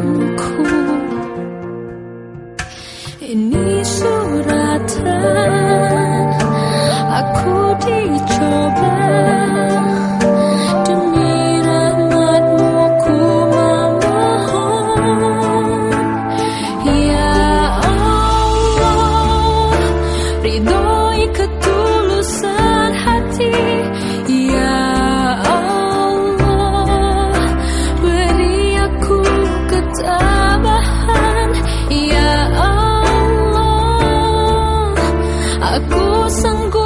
困苦。胜过